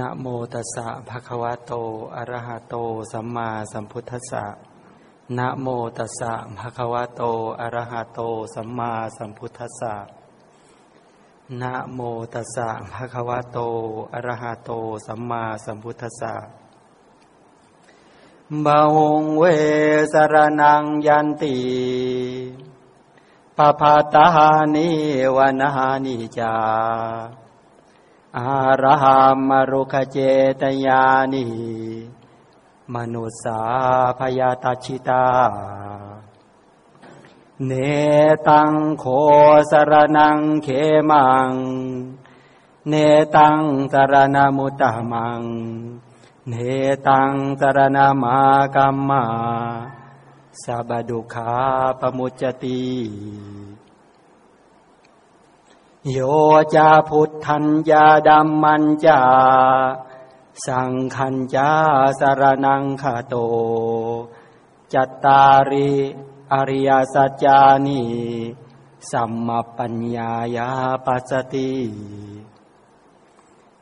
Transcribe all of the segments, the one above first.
นะโมตัสสะภะคะวะโต อะระหะโต สัมมาสัมพุทธัสสะนะโมตัสสะภะคะวะโต อะระหะโต สัมมาสัมพุทธัสสะนะโมตัสสะภะคะวะโต อะระหะโต สัมมาสัมพุทธัสสะบาหงเวสรนังยันติปภาตานิวนานิจา อารหัมมรุขเจตยานิมนุสาพยาตาชิตา เนตังโคสรนังเขมัง เนตังสรณมุตตมัง เนตังสรณมากัมมาสับดุขาปมุจจติ โยจาพุทธัญญาดัมมันจาสังขัญจาสารนังคาโต จัตตาริอริยสัจจานิสัมมปัญญายาปัสสติ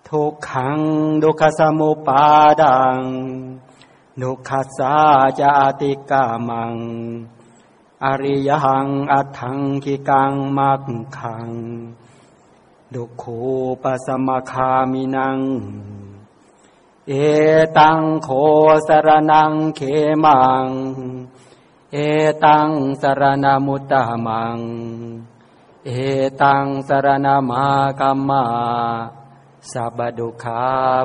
ทุกขังดุขสมุปาดังนุขัสสาจาติกามัง อริยัง อัถังคิกังมักขัง ดุขูปสมคามินัง เอตังโคสรนังเขมัง เอตังสรณมุตตะมัง เอตังสรณมากัมมาสับดุขา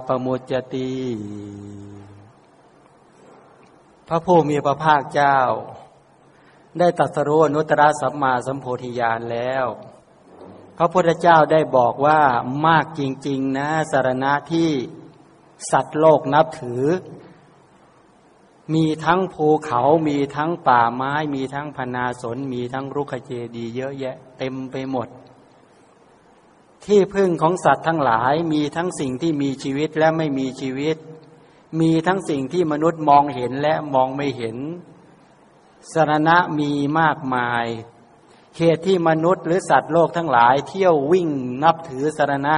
ปมุจติ พระผู้มีพระภาคเจ้า ได้ตัสรู้นุตตรสัมมาสัมโพธิญาณแล้ว พระพุทธเจ้าได้บอกว่ามากจริง ๆ นะสารณะที่สัตว์โลกนับถือ มีทั้งภูเขามีทั้งป่าไม้ มีทั้งพนาสน มีทั้งรุกขเจดีเยอะแยะ เต็มไปหมด ที่พึ่งของสัตว์ทั้งหลายมีทั้งสิ่งที่มีชีวิตและไม่มีชีวิต มีทั้งสิ่งที่มนุษย์มองเห็นและมองไม่เห็น สรณะมีมากมาย เหตุที่มนุษย์หรือสัตว์โลกทั้งหลาย เที่ยววิ่งนับถือสรณะ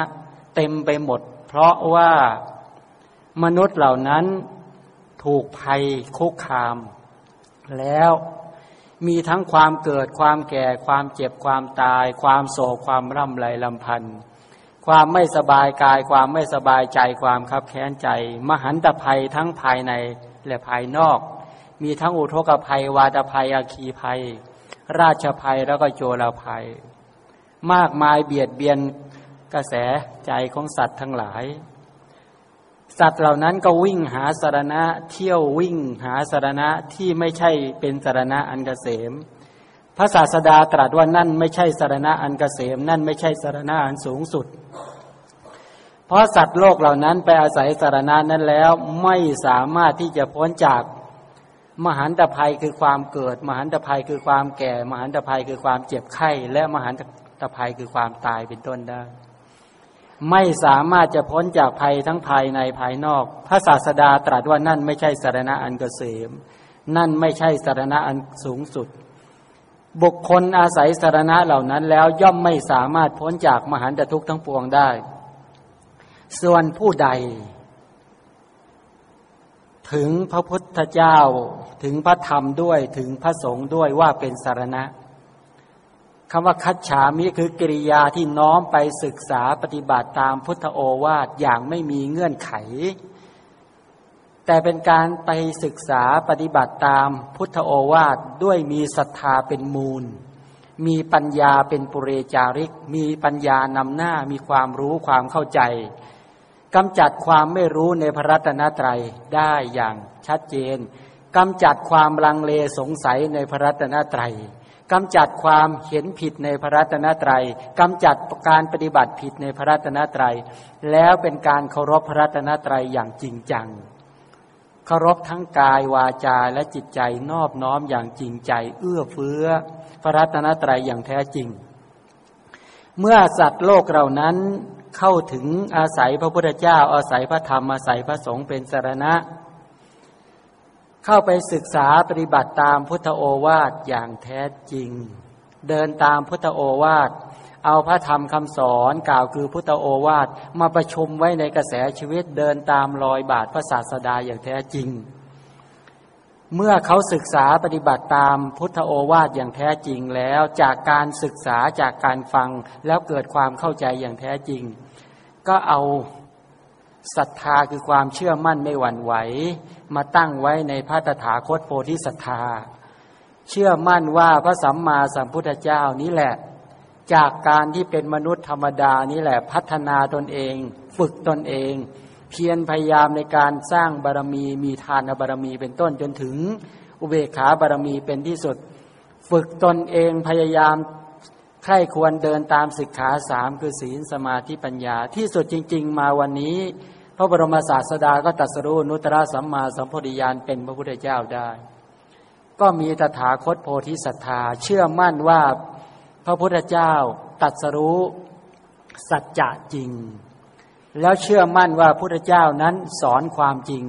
เต็มไปหมด เพราะว่ามนุษย์เหล่านั้นถูกภัยคุกคาม แล้วมีทั้งความเกิดความแก่ความเจ็บความตาย ความโศกความร่ำไรลำพันธ์ความไม่สบายกายความไม่สบายใจความคับแค้นใจ มหันตภัยทั้งภายในและภายนอก มีทั้งอุทกภัย วาตภัยอาคีภัย ราชภัยแล้วก็โจรภัย มากมายเบียดเบียนกระแสใจของสัตว์ทั้งหลาย สัตว์เหล่านั้นก็วิ่งหาสารณะ เที่ยววิ่งหาสารณะที่ไม่ใช่เป็นสารณะอันกเกษมพระศาสดาตรัสว่านั่นไม่ใช่สารณะอันกเกษม นั่นไม่ใช่สารณะอันสูงสุด เพราะสัตว์โลกเหล่านั้นไปอาศัยสารณะนั้นแล้วไม่สามารถที่จะพ้นจาก มหันตภัยคือความเกิด มหันตภัยคือความแก่ มหันตภัยคือความเจ็บไข้ และมหันตภัยคือความตายเป็นต้นได้ ไม่สามารถจะพ้นจากภัยทั้งภายในภายนอก พระศาสดาตรัสว่านั่นไม่ใช่สารณะอันเกษม นั่นไม่ใช่สารณะอันสูงสุด บุคคลอาศัยสารณะเหล่านั้นแล้วย่อมไม่สามารถพ้นจากมหันตทุกข์ทั้งปวงได้ ส่วนผู้ใด ถึงพระพุทธเจ้าถึงพระธรรมด้วยถึงพระสงฆ์ด้วยว่าเป็นสารณะคำว่าคัจฉามิคือกิริยาที่น้อมไปศึกษาปฏิบัติตามพุทธโอวาทอย่างไม่มีเงื่อนไข แต่เป็นการไปศึกษาปฏิบัติตามพุทธโอวาทด้วยมีศรัทธาเป็นมูล มีปัญญาเป็นปุเรจาริก มีปัญญานำหน้ามีความรู้ความเข้าใจ กำจัดความไม่รู้ในพระรัตนตรัยได้อย่างชัดเจนกำจัดความลังเลสงสัยในพระรัตนตรัยกำจัดความเห็นผิดในพระรัตนตรัยกำจัดการปฏิบัติผิดในพระรัตนตรัย แล้วเป็นการเคารพพระรัตนตรัยอย่างจริงจัง เคารพทั้งกายวาจาและจิตใจนอบน้อมอย่างจริงใจ เอื้อเฟื้อ พระรัตนตรัยอย่างแท้จริง เมื่อสัตว์โลกเหล่านั้น เข้าถึงอาศัยพระพุทธเจ้า อาศัยพระธรรมอาศัยพระสงฆ์เป็นสารณะ เข้าไปศึกษาปฏิบัติตามพุทธโอวาทอย่างแท้จริง เดินตามพุทธโอวาทเอาพระธรรมคำสอนกล่าวคือพุทธโอวาทมาประชุมไว้ในกระแสชีวิตเดินตามรอยบาทพระศาสดาอย่างแท้จริง เมื่อเขาศึกษาปฏิบัติตามพุทธโอวาทอย่างแท้จริงแล้วจากการศึกษาจากการฟังแล้วเกิดความเข้าใจอย่างแท้จริง ก็เอาศรัทธาคือความเชื่อมั่นไม่หวั่นไหว มาตั้งไว้ในพระตถาคตโพธิศรัทธา เชื่อมั่นว่าพระสัมมาสัมพุทธเจ้านี้แหละ จากการที่เป็นมนุษย์ธรรมดานี้แหละพัฒนาตนเอง ฝึกตนเอง เพียรพยายามในการสร้างบารมีมีทานบารมีเป็นต้นจนถึง อุเบกขาบารมีเป็นที่สุด ฝึกตนเองพยายาม ใครควรเดินตามศึกขาสามคือศีลสมาธิปัญญา ที่สุดจริง ๆ มาวันนี้ พระบรมศาสดาก็ตัดสรู้นุตตรสัมมาสัมโพธิญาณเป็นพระพุทธเจ้าได้ ก็มีตถาคตโพธิศรัทธา เชื่อมั่นว่าพระพุทธเจ้าตัดสรู้สัจจะจริง แล้วเชื่อมั่นว่าพุทธเจ้านั้นสอนความจริง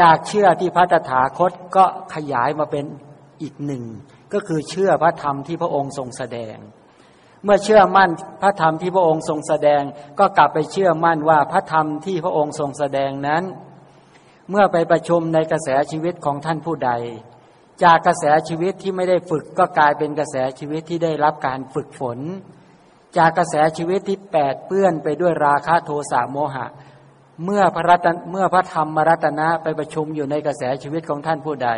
จากเชื่อที่พระตถาคตก็ขยายมาเป็นอีกหนึ่ง ก็คือเชื่อพระธรรมที่พระองค์ทรงแสดง เมื่อเชื่อมั่นพระธรรมที่พระองค์ทรงแสดง ก็กลับไปเชื่อมั่นว่าพระธรรมที่พระองค์ทรงแสดงนั้น เมื่อไปประชุมในกระแสชีวิตของท่านผู้ใด จากกระแสชีวิตที่ไม่ได้ฝึกก็กลายเป็นกระแสชีวิตที่ได้รับการฝึกฝน จากกระแสชีวิตที่แปดเปื้อนไปด้วยราคะโทสะโมหะ เมื่อพระรัตเมื่อพระธรรมมรัตนะไปประชุมอยู่ในกระแสชีวิตของท่านผู้ใด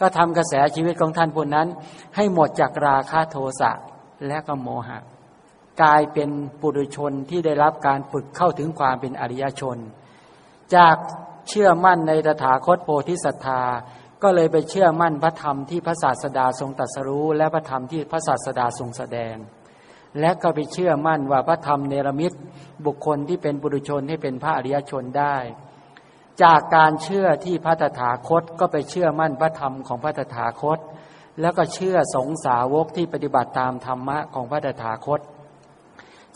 ก็ทำกระแสชีวิตของท่านผู้นั้น ให้หมดจากราคะโทสะและก็โมหะ กลายเป็นปุถุชนที่ได้รับการฝึกเข้าถึงความเป็นอริยชน จากเชื่อมั่นในตถาคตโพธิสัตธาก็เลยไปเชื่อมั่นพระธรรมที่พระศาสดาทรงตรัสรู้ และพระธรรมที่พระศาสดาทรงแสดง และก็ไปเชื่อมั่นว่าพระธรรมเนรมิตบุคคลที่เป็นบุรุชนให้เป็นพระอริยชนได้ จากการเชื่อที่พระตถาคตก็ไปเชื่อมั่นพระธรรมของพระตถาคต แล้วก็เชื่อสงสาวกที่ปฏิบัติตามธรรมะของพระตถาคต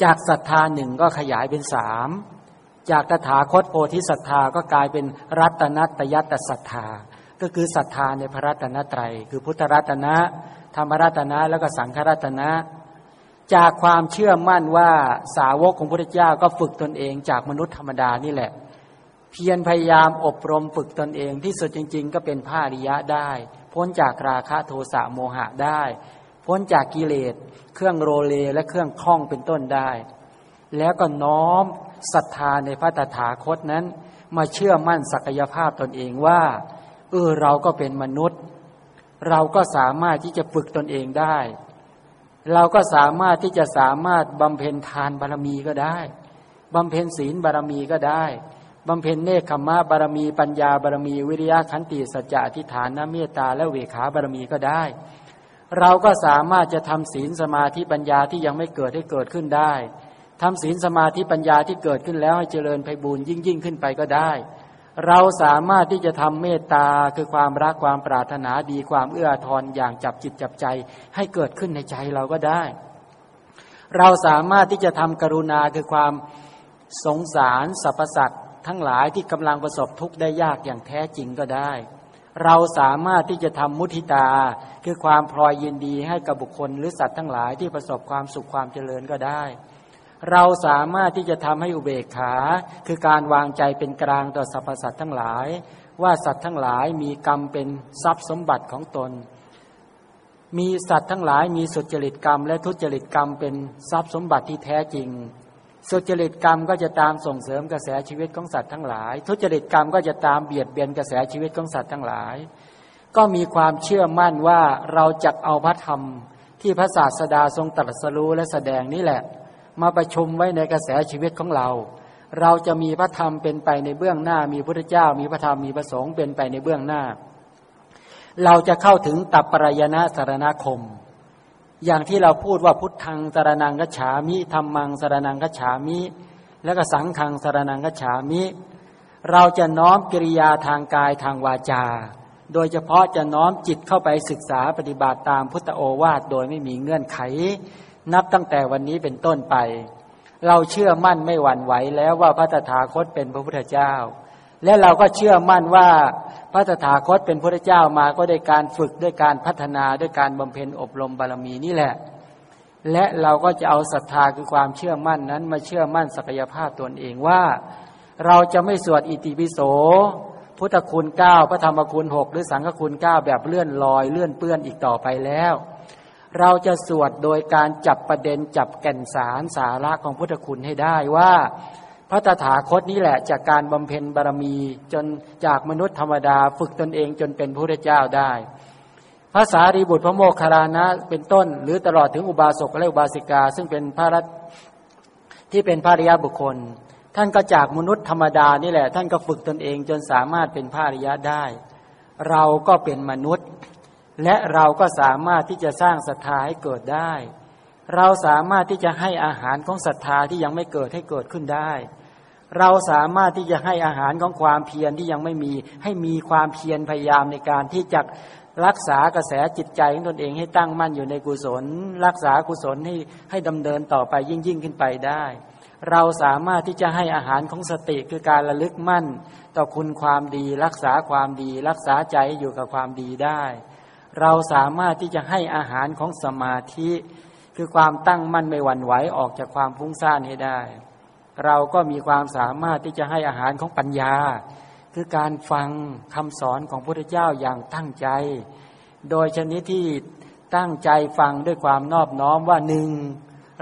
จากศรัทธาหนึ่งก็ขยายเป็นสามจากตถาคตโพธิศรัทธาก็กลายเป็นรัตนัตยัตศรัทธา ก็คือศรัทธาในพระรัตนตรัย คือพุทธรัตนะ ธรรมรัตนะแล้วก็สังฆรัตนะจากความเชื่อมั่นว่าสาวกของพระพุทธเจ้าก็ฝึกตนเองจากมนุษย์ธรรมดานี่แหละ เพียรพยายามอบรมฝึกตนเองที่สุดจริง ๆ ก็เป็นพระอริยะได้ พ้นจากราคะโทสะโมหะได้ พ้นจากกิเลส เครื่องโรเลและเครื่องคล้องเป็นต้นได้ แล้วก็น้อมศรัทธาในพระตถาคตนั้น มาเชื่อมั่นศักยภาพตนเองว่าเออเราก็เป็นมนุษย์ เราก็สามารถที่จะฝึกตนเองได้ เราก็สามารถที่จะสามารถบำเพ็ญทานบารมีก็ได้บำเพ็ญศีลบารมีก็ได้ บำเพ็ญเนคขมะบารมีปัญญาบารมี วิริยะขันติสัจจะอธิฐานนเมตตาและเวขาบารมีก็ได้ เราก็สามารถจะทำศีลสมาธิปัญญาที่ยังไม่เกิดให้เกิดขึ้นได้ทำศีลสมาธิปัญญาที่เกิดขึ้นแล้วให้เจริญไพบูรยิ่งยิ่งขึ้นไปก็ได้ เราสามารถที่จะทำเมตตาคือความรักความปรารถนาดีความเอื้อทอนอย่างจับจิตจับใจให้เกิดขึ้นในใจเราก็ได้ เราสามารถที่จะทำกรุณาคือความสงสารสรรพสัตว ทั้งหลายที่กำลังประสบทุกข์ได้ยากอย่างแท้จริงก็ได้ เราสามารถที่จะทำมุทิตา คือความพลอยยินดีให้กับบุคคลหรือสัตว์ทั้งหลายที่ประสบความสุขความเจริญก็ได้ เราสามารถที่จะทำให้อุเบกขา คือการวางใจเป็นกลางต่อสรรพสัตว์ทั้งหลาย ว่าสัตว์ทั้งหลายมีกรรมเป็นทรัพย์สมบัติของตนมีสัตว์ทั้งหลายมีสุจริตกรรมและทุจริตกรรมเป็นทรัพย์สมบัติที่แท้จริง สุจริตกรรมก็จะตามส่งเสริมกระแสชีวิตของสัตว์ทั้งหลาย ทุจริตกรรมก็จะตามเบียดเบียนกระแสชีวิตของสัตว์ทั้งหลาย ก็มีความเชื่อมั่นว่าเราจะเอาพระธรรมที่พระศาสดาทรงตรัสรู้และแสดงนี่แหละ มาประชุมไว้ในกระแสชีวิตของเรา เราจะมีพระธรรมเป็นไปในเบื้องหน้า มีพระเจ้า มีพระธรรมมีพระสงฆ์เป็นไปในเบื้องหน้า เราจะเข้าถึงตัปปรายณะสารณคม อย่างที่เราพูดว่าพุทธังสารนังกัจฉามิธรรมังสารนังกัจฉามิ แล้วก็สังขังสารนังกัจฉามิ เราจะน้อมกิริยาทางกายทางวาจา โดยเฉพาะจะน้อมจิตเข้าไปศึกษาปฏิบัติตามพุทธโอวาทโดยไม่มีเงื่อนไข นับตั้งแต่วันนี้เป็นต้นไป เราเชื่อมั่นไม่หวั่นไหวแล้วว่าพระตถาคตเป็นพระพุทธเจ้า และเราก็เชื่อมั่นว่าพระตถาคตเป็นพระเจ้ามาก็ได้การฝึกด้วยการพัฒนาด้วยการบำเพ็ญอบรมบารมีนี่แหละ และเราก็จะเอาศรัทธาคือความเชื่อมั่นนั้น มาเชื่อมั่นศักยภาพตนเองว่า เราจะไม่สวดอิติปิโส พุทธคุณเก้าพระธรรมคุณหกหรือสังฆคุณเก้าแบบเลื่อนลอยเลื่อนเปื้อนอีกต่อไปแล้ว เราจะสวดโดยการจับประเด็นจับแก่นสารสาระของพุทธคุณให้ได้ว่า พระตถาคตนี้แหละจากการบำเพ็ญบารมีจนจากมนุษย์ธรรมดาฝึกตนเองจนเป็นพระเจ้าได้พระสารีบุตรพระโมคคัลลานะเป็นต้น หรือตลอดถึงอุบาสกและอุบาสิกา ซึ่งเป็นพระรัตที่เป็นพระริยบุคคล ท่านก็จากมนุษย์ธรรมดานี่แหละ ท่านก็ฝึกตนเองจนสามารถเป็นพระริยะได้ เราก็เป็นมนุษย์ และเราก็สามารถที่จะสร้างศรัทธาให้เกิดได้ เราสามารถที่จะให้อาหารของศรัทธาที่ยังไม่เกิดให้เกิดขึ้นได้ เราสามารถที่จะให้อาหารของความเพียรที่ยังไม่มี ให้มีความเพียรพยายามในการที่จะรักษากระแสจิตใจของตนเองให้ตั้งมั่นอยู่ในกุศล รักษากุศลให้ให้ดำเนินต่อไปยิ่งยิ่งขึ้นไปได้ เราสามารถที่จะให้อาหารของสติคือการระลึกมั่น ต่อคุณความดี รักษาความดี รักษาใจอยู่กับความดีได้ เราสามารถที่จะให้อาหารของสมาธิ คือความตั้งมั่นไม่หวั่นไหวออกจากความฟุ้งซ่านให้ได้ เราก็มีความสามารถที่จะให้อาหารของปัญญา คือการฟังคำสอนของพระพุทธเจ้าอย่างตั้งใจ โดยชนิดที่ตั้งใจฟังด้วยความนอบน้อมว่าหนึ่ง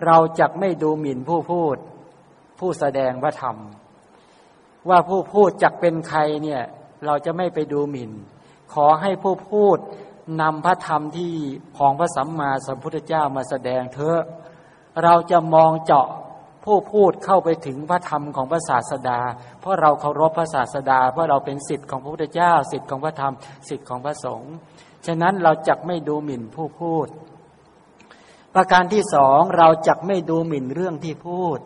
เราจะไม่ดูหมิ่นผู้พูด ผู้แสดงว่าธรรมว่าผู้พูดจักเป็นใครเนี่ยเราจะไม่ไปดูหมิ่น ขอให้ผู้พูด นำพระธรรมที่ของพระสัมมาสัมพุทธเจ้ามาแสดงเถอะ เราจะมองเจาะผู้พูดเข้าไปถึงพระธรรมของพระศาสดา เพราะเราเคารพพระศาสดา เพราะเราเป็นสิทธิ์ของพระพุทธเจ้า สิทธิ์ของพระธรรม สิทธิ์ของพระสงฆ์ ฉะนั้นเราจักไม่ดูหมิ่นผู้พูด ประการที่สองเราจักไม่ดูหมิ่นเรื่องที่พูด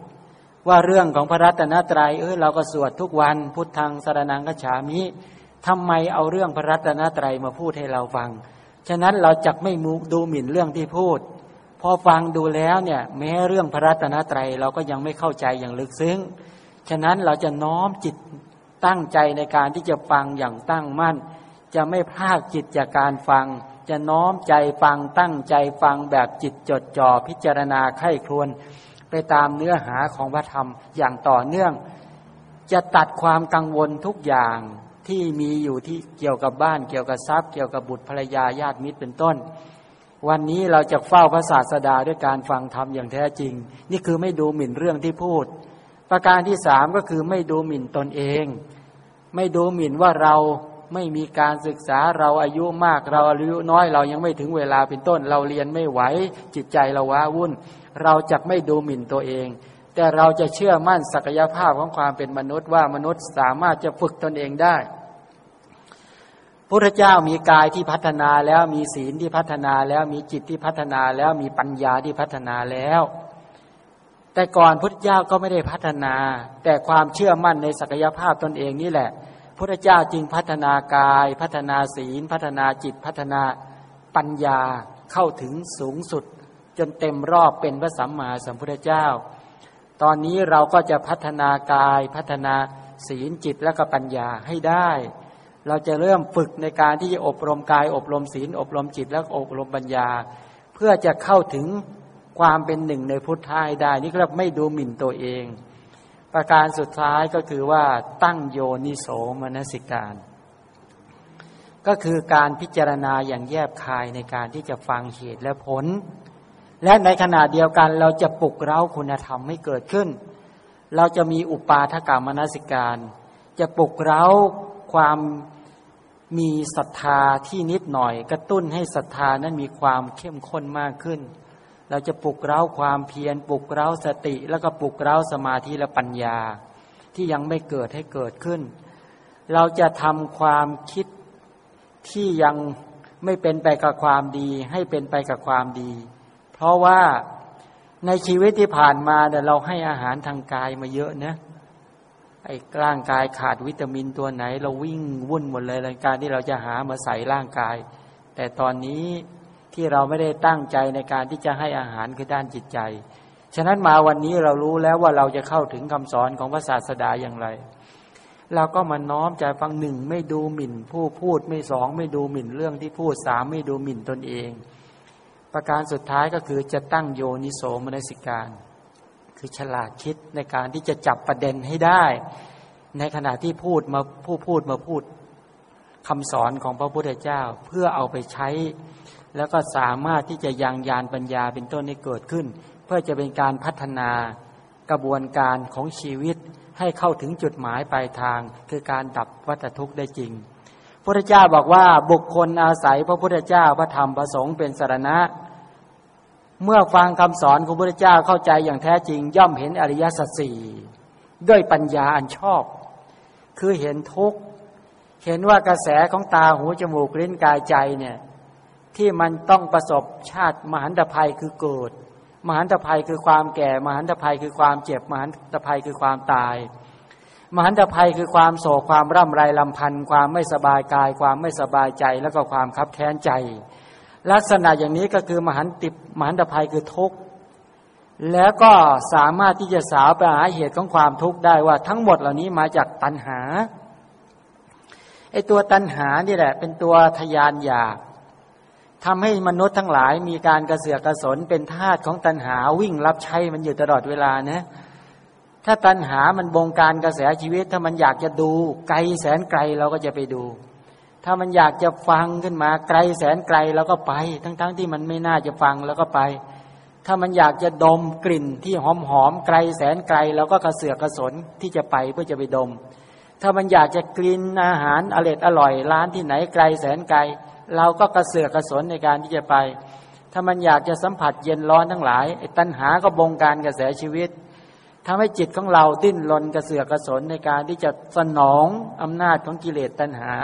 ว่าเรื่องของพระรัตนตรยัยเออเราก็สวดทุกวัน พุทธังสารนังกฉามิ ทำไมเอาเรื่องพระรัตนตรัยมาพูดให้เราฟัง ฉะนั้นเราจักไม่มูดูหมิ่นเรื่องที่พูด พอฟังดูแล้วเนี่ย แม้เรื่องพระรัตนตรัยเราก็ยังไม่เข้าใจอย่างลึกซึ้ง ฉะนั้นเราจะน้อมจิตตั้งใจในการที่จะฟังอย่างตั้งมั่น จะไม่พลากจิตจากการฟัง จะน้อมใจฟังตั้งใจฟังแบบจิตจดจ่อพิจารณาไข้ครวนไปตามเนื้อหาของพระธรรมอย่างต่อเนื่อง จะตัดความกังวลทุกอย่าง ที่มีอยู่ที่เกี่ยวกับบ้าน เกี่ยวกับทรัพย์ เกี่ยวกับบุตรภรรยาญาติมิตรเป็นต้น วันนี้เราจะเฝ้าพระศาสดาด้วยการฟังธรรมอย่างแท้จริง นี่คือไม่ดูหมิ่นเรื่องที่พูด ประการที่สามก็คือไม่ดูหมิ่นตนเอง ไม่ดูหมิ่นว่าเราไม่มีการศึกษาเราอายุมากเราอายุน้อยเรายังไม่ถึงเวลาเป็นต้น เราเรียนไม่ไหวจิตใจเราว้าวุ่น เราจะไม่ดูหมิ่นตัวเอง แต่เราจะเชื่อมั่นศักยภาพของความเป็นมนุษย์ว่ามนุษย์สามารถจะฝึกตนเองได้พุทธเจ้ามีกายที่พัฒนาแล้วมีศีลที่พัฒนาแล้วมีจิตที่พัฒนาแล้วมีปัญญาที่พัฒนาแล้ว แต่ก่อนพุทธเจ้าก็ไม่ได้พัฒนา แต่ความเชื่อมั่นในศักยภาพตนเองนี่แหละพุทธเจ้าจึงพัฒนากาย พัฒนาศีล พัฒนาจิตพัฒนาปัญญาเข้าถึงสูงสุด จนเต็มรอบเป็นพระสัมมาสัมพุทธเจ้า ตอนนี้เราก็จะพัฒนากายพัฒนาศีลจิตและก็ปัญญาให้ได้ เราจะเริ่มฝึกในการที่จะอบรมกาย อบรมศีล อบรมจิตและอบรมปัญญา เพื่อจะเข้าถึงความเป็นหนึ่งในพุทธายได้ นี่ก็ไม่ดูหมิ่นตัวเอง ประการสุดท้ายก็คือว่าตั้งโยนิโสมนสิการ ก็คือการพิจารณาอย่างแยบคายในการที่จะฟังเหตุและผล และในขณะเดียวกันเราจะปลุกเร้าคุณธรรมให้เกิดขึ้น เราจะมีอุปาทกรรมนสิการ จะปลุกเร้าความมีศรัทธาที่นิดหน่อย กระตุ้นให้ศรัทธานั้นมีความเข้มข้นมากขึ้น เราจะปลุกเร้าความเพียรปลุกเร้าสติ แล้วก็ปลุกเร้าสมาธิและปัญญา ที่ยังไม่เกิดให้เกิดขึ้น เราจะทำความคิดที่ยังไม่เป็นไปกับความดี ให้เป็นไปกับความดี เพราะว่าในชีวิตที่ผ่านมาเนี่ยเราให้อาหารทางกายมาเยอะนะไอ้ร่างกายขาดวิตามินตัวไหน เราวิ่งวุ่นหมดเลยในการที่เราจะหามาใส่ร่างกาย แต่ตอนนี้ที่เราไม่ได้ตั้งใจในการที่จะให้อาหารคือด้านจิตใจ ฉะนั้นมาวันนี้เรารู้แล้วว่าเราจะเข้าถึงคำสอนของพระศาสดาอย่างไร เราก็มาน้อมใจฟังหนึ่งไม่ดูหมิ่น ผู้พูดไม่สองไม่ดูหมิ่นเรื่องที่พูดสามไม่ดูหมิ่นตนเอง ประการสุดท้ายก็คือจะตั้งโยนิโสมนสิการ คือฉลาดคิดในการที่จะจับประเด็นให้ได้ ในขณะที่พูดมาผู้พูดมาพูดคำสอนของพระพุทธเจ้าเพื่อเอาไปใช้ แล้วก็สามารถที่จะยังยานปัญญาเป็นต้นให้เกิดขึ้น เพื่อจะเป็นการพัฒนากระบวนการของชีวิตให้เข้าถึงจุดหมายปลายทาง คือการดับวัฏทุกข์ได้จริงพระพุทธเจ้าบอกว่าบุคคลอาศัยพระพุทธเจ้าพระธรรมพระสงฆ์เป็นสารณะ เมื่อฟังคำสอนของพระพุทธเจ้าเข้าใจอย่างแท้จริง ย่อมเห็นอริยสัจสี่ด้วยปัญญาอันชอบ คือเห็นทุกข์เห็นว่ากระแสของตาหูจมูกลิ้นกายใจเนี่ยที่มันต้องประสบชาติมหันตภัยคือเกิด มหันตภัยคือความแก่ มหันตภัยคือความเจ็บ มหันตภัยคือความตาย มหันตภัยคือความโศกความร่ำไรลำพันธ์ความไม่สบายกาย ความไม่สบายใจแล้วก็ความคับแค้นใจ ลักษณะอย่างนี้ก็คือมหันติมหันตภัยคือทุกข์แล้วก็สามารถที่จะสาวไปหาเหตุของความทุกข์ได้ว่าทั้งหมดเหล่านี้มาจากตัณหาไอตัวตัณหานี่แหละ เป็นตัวทยานอยากทำให้มนุษย์ทั้งหลายมีการกระเสือกกระสนเป็นทาสของตัณหาวิ่งรับใช้มันอยู่ตลอดเวลานะถ้าตัณหามันบงการกระแสชีวิต ถ้ามันอยากจะดูไกลแสนไกลเราก็จะไปดู ถ้ามันอยากจะฟังขึ้นมาไกลแสนไกลเราก็ไป ทั้งๆทที่มันไม่น่าจะฟังแล้วก็ไป ถ้ามันอยากจะดมกลิ่นที่หอมหอมไกลแสนไกลเราก็กระเสือกกระสนที่จะไปเพื่อจะไปดม ถ้ามันอยากจะกลินอาหารอร่อยอร่อยร้านที่ไหนไกลแสนไกล เราก็กระเสือกกระสนในการที่จะไป ถ้ามันอยากจะสัมผัสเย็นร้อนทั้งหลายตัณหาก็บงการกระแสชีวิตทำให้จิตของเราดิ้นรนกระเสือกกระสนในการที่จะสนองอำนาจของกิเลสตัณหา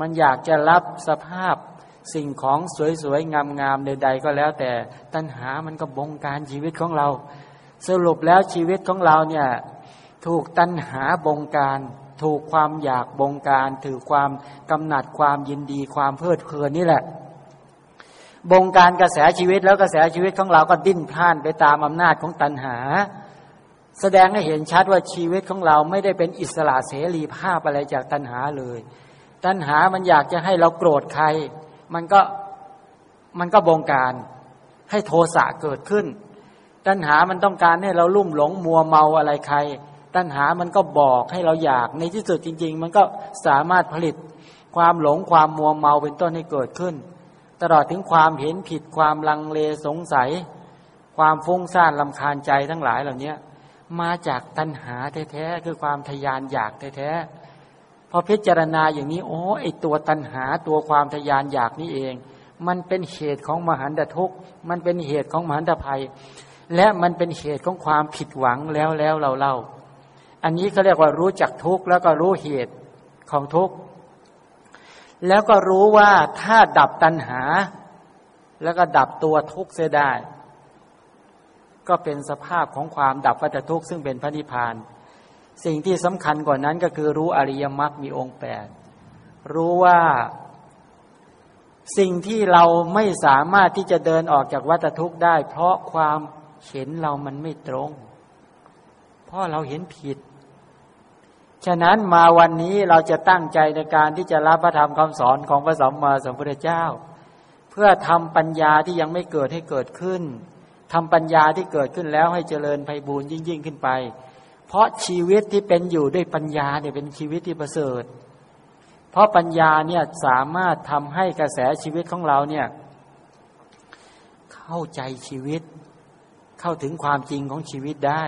มันอยากจะรับสภาพสิ่งของสวยๆ งามๆใด ๆ ก็แล้ว แต่ตัณหามันก็บงการชีวิตของเรา สรุปแล้วชีวิตของเราเนี่ยถูกตัณหาบงการ ถูกความอยากบงการ ถือความกำหนัดความยินดีความเพลิดเพลินนี่แหละ บงการกระแสชีวิตแล้วกระแสชีวิตของเราก็ดิ้นพล่านไปตามอำนาจของตัณหา แสดงให้เห็นชัดว่าชีวิตของเราไม่ได้เป็นอิสระเสรีภาพอะไรจากตัณหาเลย ตัณหามันอยากจะให้เราโกรธใคร มันก็มันก็บงการให้โทสะเกิดขึ้น ตัณหามันต้องการให้เราลุ่มหลงมัวเมาอะไรใคร ตัณหามันก็บอกให้เราอยากในที่สุดจริง ๆ มันก็สามารถผลิตความหลงความมัวเมาเป็นต้นให้เกิดขึ้น ตลอดถึงความเห็นผิดความลังเลสงสัย ความฟุ้งซ่านลำคาญใจทั้งหลายเหล่านี้มาจากตัณหาแท้ๆคือความทยานอยากแท้ๆ พอพิจารณาอย่างนี้ โอ้ไอตัวตัณหาตัวความทยานอยากนี่เอง มันเป็นเหตุของมหันตทุกข์ มันเป็นเหตุของมหันตภัย และมันเป็นเหตุของความผิดหวังแล้วแล้วเราเล่า อันนี้เขาเรียกว่ารู้จักทุกข์แล้วก็รู้เหตุของทุกข์ แล้วก็รู้ว่าถ้าดับตัณหา แล้วก็ดับตัวทุกข์เสียได้ ก็เป็นสภาพของความดับวัฏทุกข์ซึ่งเป็นพระนิพพาน สิ่งที่สำคัญกว่านั้นก็คือรู้อริยมรรคมีองค์แปดรู้ว่าสิ่งที่เราไม่สามารถที่จะเดินออกจากวัฏทุกข์ได้ เพราะความเห็นเรามันไม่ตรง เพราะเราเห็นผิด ฉะนั้นมาวันนี้เราจะตั้งใจในการที่จะรับพระธรรมคำสอนของพระสัมมาสัมพุทธเจ้า เพื่อทำปัญญาที่ยังไม่เกิดให้เกิดขึ้นทำปัญญาที่เกิดขึ้นแล้วให้เจริญไพบูรยิ่งยิ่งขึ้นไป เพราะชีวิตที่เป็นอยู่ด้วยปัญญาเนี่ยเป็นชีวิตที่ประเสริฐ เพราะปัญญาเนี่ยสามารถทำให้กระแสชีวิตของเราเนี่ยเข้าใจชีวิต เข้าถึงความจริงของชีวิตได้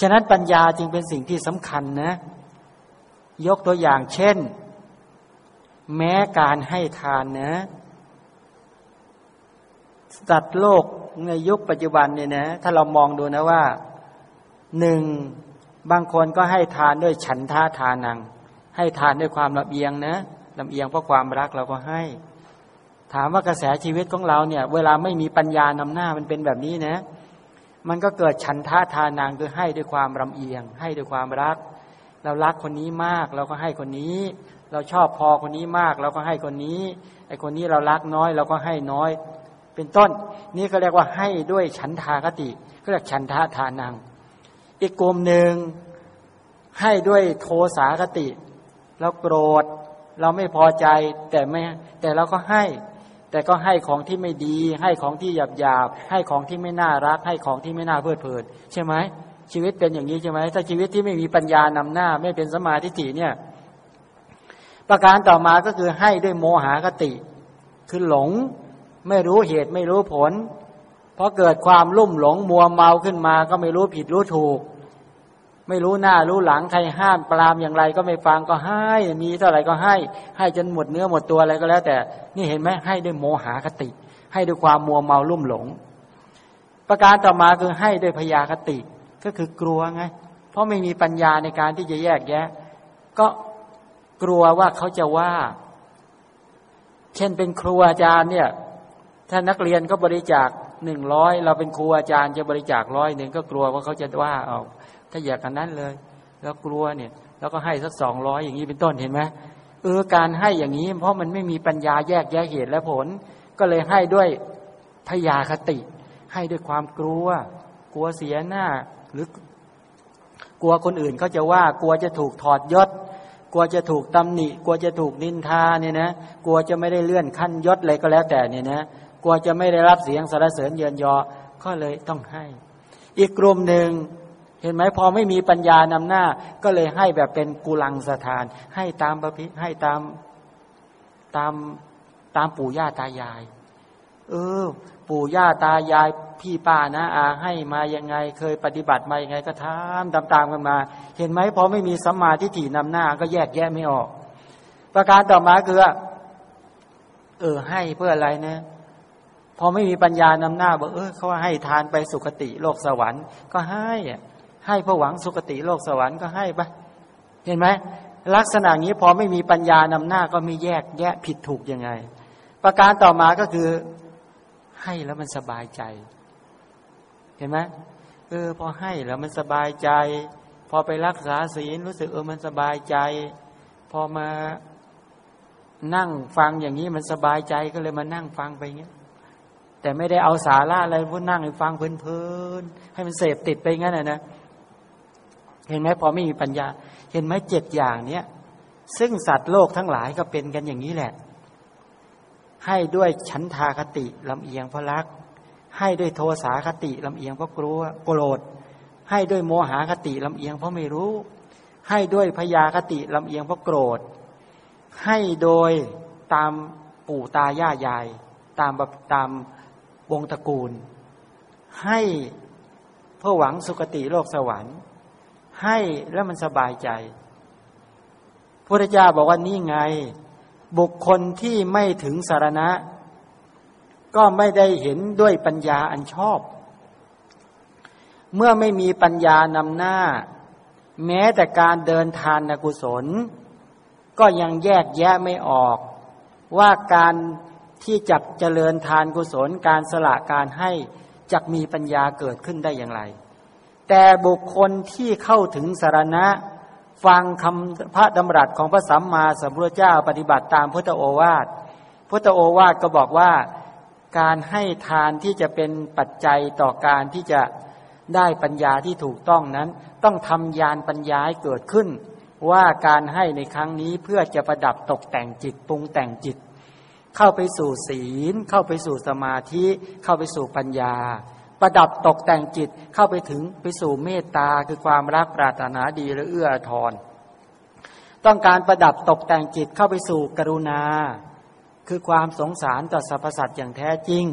ฉะนั้นปัญญาจึงเป็นสิ่งที่สำคัญนะ ยกตัวอย่างเช่น แม้การให้ทานนะสัตว์โลกในยุคปัจจุบันเนี่ยนะ ถ้าเรามองดูนะว่า หนึ่งบางคนก็ให้ทานด้วยฉันท่าทานัง ให้ทานด้วยความลำเอียงนะลำเอียงเพราะความรักเราก็ให้ ถามว่ากระแสชีวิตของเราเนี่ย เวลาไม่มีปัญญานำหน้ามันเป็นแบบนี้นะ มันก็เกิดฉันทะทานางคือให้ด้วยความรำเอียง ให้ด้วยความรัก เรารักคนนี้มากเราก็ให้คนนี้ เราชอบพอคนนี้มากเราก็ให้คนนี้ไอคนนี้เรารักน้อยเราก็ให้น้อย เป็นต้น นี่ก็เรียกว่าให้ด้วยฉันทากติก็เรียกฉันทะทานาง อีกกลุ่มหนึ่งให้ด้วยโทสาคติเราโกรธ เราไม่พอใจแต่ไม่แต่เราก็ให้ แต่ก็ให้ของที่ไม่ดี ให้ของที่หยาบหยาบให้ของที่ไม่น่ารัก ให้ของที่ไม่น่าเพลิดเพลินใช่ไหมชีวิตเป็นอย่างนี้ใช่ไหมถ้าชีวิตที่ไม่มีปัญญานำหน้า ไม่เป็นสมาธิิเนี่ย ประการต่อมาก็คือให้ด้วยโมหคติ คือหลง ไม่รู้เหตุไม่รู้ผลพอเกิดความลุ่มหลงมัวเมาขึ้นมา ก็ไม่รู้ผิดรู้ถูก ไม่รู้หน้ารู้หลังใครห้ามปรามอย่างไรก็ไม่ฟังก็ให้มีเท่าไหร่ก็ให้ ให้จนหมดเนื้อหมดตัวอะไรก็แล้ว แต่ นี่เห็นไหมให้ด้วยโมหคติ ให้ด้วยความมัวเมาลุ่มหลง ประการต่อมาคือให้ด้วยพยาคติก็คือกลัวไง เพราะไม่มีปัญญาในการที่จะแยกแยะ ก็กลัวว่าเขาจะว่า เช่นเป็นครูอาจารย์เนี่ยถ้านักเรียนก็บริจาคหนึ่งร้อยเราเป็นครูอาจารย์จะบริจาคร้อยหนึ่งก็กลัวว่าเขาจะว่าเอา ถ้าอยากกันนั้นเลย แล้วกลัวเนี่ย แล้วก็ให้สักสองร้อยอย่างนี้เป็นต้นเห็นไหมเออการให้อย่างนี้ เพราะมันไม่มีปัญญาแยกแยะเหตุและผล ก็เลยให้ด้วยพยาคติ ให้ด้วยความกลัว กลัวเสียหน้าหรือกลัวคนอื่นเขาจะว่ากลัวจะถูกถอดยศ กลัวจะถูกตำหนิ กลัวจะถูกนินทาเนี่ยนะกลัวจะไม่ได้เลื่อนขั้นยศอะไรก็แล้วแต่เนี่ยนะกลัวจะไม่ได้รับเสียงสรรเสริญเยินยอ ก็เลยต้องให้ อีกกลุ่มหนึ่ง เห็นไหมพอไม่มีปัญญานำหน้า ก็เลยให้แบบเป็นกุลังสถาน ให้ตามประพิให้ตามตามตามปู่ย่าตายาย เออ ปู่ย่าตายายพี่ป้านะอาให้มายังไง เคยปฏิบัติมายังไงก็ทำตามตามกันมา เห็นไหมพอไม่มีสัมมาทิฏฐินำหน้า ก็แยกแยะไม่ออก ประการต่อมาคือเออให้เพื่ออะไรนะพอไม่มีปัญญานำหน้าบอกเออเขาให้ทานไปสุคติโลกสวรรค์ก็ให้อะ ให้เพื่อหวังสุคติโลกสวรรค์ก็ให้ปะเห็นไหมลักษณะนี้พอไม่มีปัญญานำหน้าก็มีแยกแยะผิดถูกยังไง ประการต่อมาก็คือให้แล้วมันสบายใจ เห็นไหมเออพอให้แล้วมันสบายใจ พอไปรักษาศีลรู้สึกเออมันสบายใจ พอมานั่งฟังอย่างนี้มันสบายใจก็เลยมานั่งฟังไปเงี้ยแต่ไม่ได้เอาสาระอะไรพูดนั่งฟังเพลินๆให้มันเสพติดไปงั้นนะนะ เห็นไหมพอไม่มีปัญญา เห็นไหมเจ็ดอย่างเนี้ยซึ่งสัตว์โลกทั้งหลายก็เป็นกันอย่างนี้แหละ ให้ด้วยฉันทาคติลำเอียงเพราะรัก ให้ด้วยโทสาคติลำเอียงเพราะกลัวโกรธ ให้ด้วยโมหาคติลำเอียงเพราะไม่รู้ ให้ด้วยพยาคติลำเอียงเพราะโกรธ ให้โดยตามปู่ตาย่ายาย ตามตามวงตระกูล ให้เพื่อหวังสุคติโลกสวรรค์ ให้แล้วมันสบายใจพระเจ้าบอกว่านี่ไง บุคคลที่ไม่ถึงสารณะ ก็ไม่ได้เห็นด้วยปัญญาอันชอบ เมื่อไม่มีปัญญานำหน้า แม้แต่การเดินทานนกุศล ก็ยังแยกแยะไม่ออก ว่าการที่จักเจริญทานกุศลการสละการให้จักมีปัญญาเกิดขึ้นได้อย่างไร แต่บุคคลที่เข้าถึงสารณะ ฟังคำพระดำรัสของพระสัมมาสัมพุทธเจ้าปฏิบัติตามพุทธโอวาทพุทธโอวาทก็บอกว่าการให้ทานที่จะเป็นปัจจัยต่อการที่จะได้ปัญญาที่ถูกต้องนั้น ต้องทำยานปัญญาให้เกิดขึ้น ว่าการให้ในครั้งนี้เพื่อจะประดับตกแต่งจิตปรุงแต่งจิต เข้าไปสู่ศีล เข้าไปสู่สมาธิ เข้าไปสู่ปัญญา ประดับตกแต่งจิตเข้าไปถึงไปสู่เมตตาคือความรักปรารถนาดีและเอื้อทอนต้องการประดับตกแต่งจิตเข้าไปสู่กรุณา คือความสงสารต่อสรรพสัตว์อย่างแท้จริง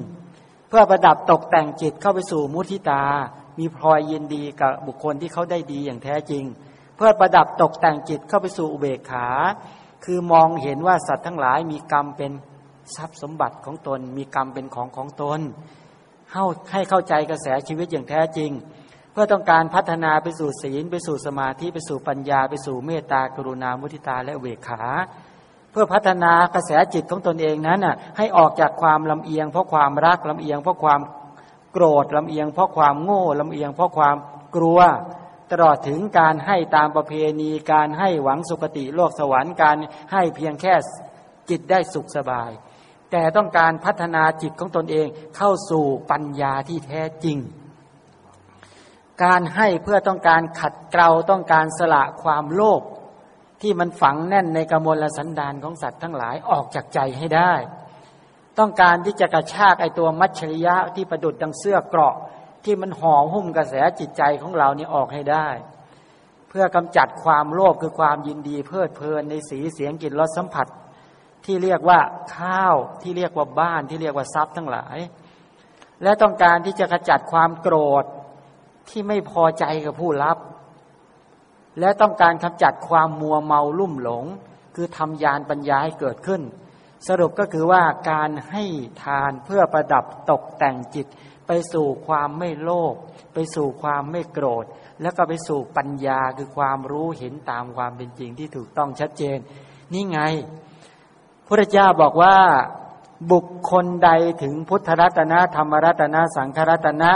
เพื่อประดับตกแต่งจิตเข้าไปสู่มุทิตา มีพลอยยินดีกับบุคคลที่เขาได้ดีอย่างแท้จริง เพื่อประดับตกแต่งจิตเข้าไปสู่อุเบกขา คือมองเห็นว่าสัตว์ทั้งหลายมีกรรมเป็นทรัพย์สมบัติของตนมีกรรมเป็นของของตน ให้เข้าใจกระแสชีวิตอย่างแท้จริง เพื่อต้องการพัฒนาไปสู่ศีล ไปสู่สมาธิไปสู่ปัญญา ไปสู่เมตตากรุณามุทิตาและเวขา เพื่อพัฒนากระแสจิตของตนเองนั้นน่ะให้ออกจากความลำเอียง เพราะความรักลำเอียง เพราะความโกรธลำเอียง เพราะความโง่ลำเอียง เพราะความกลัวตลอดถึงการให้ตามประเพณีการให้หวังสุคติโลกสวรรค์การให้เพียงแค่จิตได้สุขสบาย แต่ต้องการพัฒนาจิตของตนเองเข้าสู่ปัญญาที่แท้จริง การให้เพื่อต้องการขัดเกลาต้องการสละความโลภที่มันฝังแน่นในกมลสันดานของสัตว์ทั้งหลายออกจากใจให้ได้ ต้องการที่จะกระชากไอตัวมัชชริยะที่ประดุดดังเสื้อเกราะที่มันห่อหุ้มกระแสจิตใจของเรานี่ออกให้ได้ เพื่อกำจัดความโลภคือความยินดีเพลิดเพลินในสีเสียงกลิ่นรสสัมผัส ที่เรียกว่าข้าวที่เรียกว่าบ้านที่เรียกว่าทรัพย์ทั้งหลาย และต้องการที่จะขจัดความโกรธที่ไม่พอใจกับผู้รับ และต้องการขจัดความมัวเมาลุ่มหลง คือทำยานปัญญาให้เกิดขึ้น สรุปก็คือว่าการให้ทานเพื่อประดับตกแต่งจิต ไปสู่ความไม่โลภไปสู่ความไม่โกรธ แล้วก็ไปสู่ปัญญาคือความรู้เห็นตามความเป็นจริงที่ถูกต้องชัดเจน นี่ไง พระเจ้าบอกว่าบุคคลใดถึงพุทธรัตนะธรรมรัตนะสังฆรัตนะ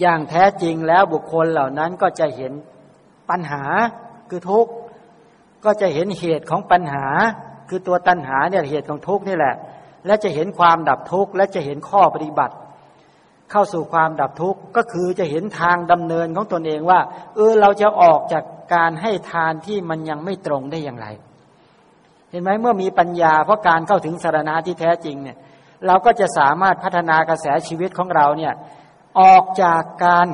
อย่างแท้จริงแล้วบุคคลเหล่านั้นก็จะเห็นปัญหาคือทุกข์ก็จะเห็นเหตุของปัญหา คือตัวตัณหาเนี่ยเหตุของทุกข์นี่แหละ และจะเห็นความดับทุกข์และจะเห็นข้อปฏิบัติ เข้าสู่ความดับทุกข์ก็คือจะเห็นทางดำเนินของตนเองว่า เออเราจะออกจากการให้ทานที่มันยังไม่ตรงได้อย่างไร เห็นไหมเมื่อมีปัญญา เพราะการเข้าถึงสารณะที่แท้จริงเนี่ย เราก็จะสามารถพัฒนากระแสชีวิตของเราเนี่ยออกจากการ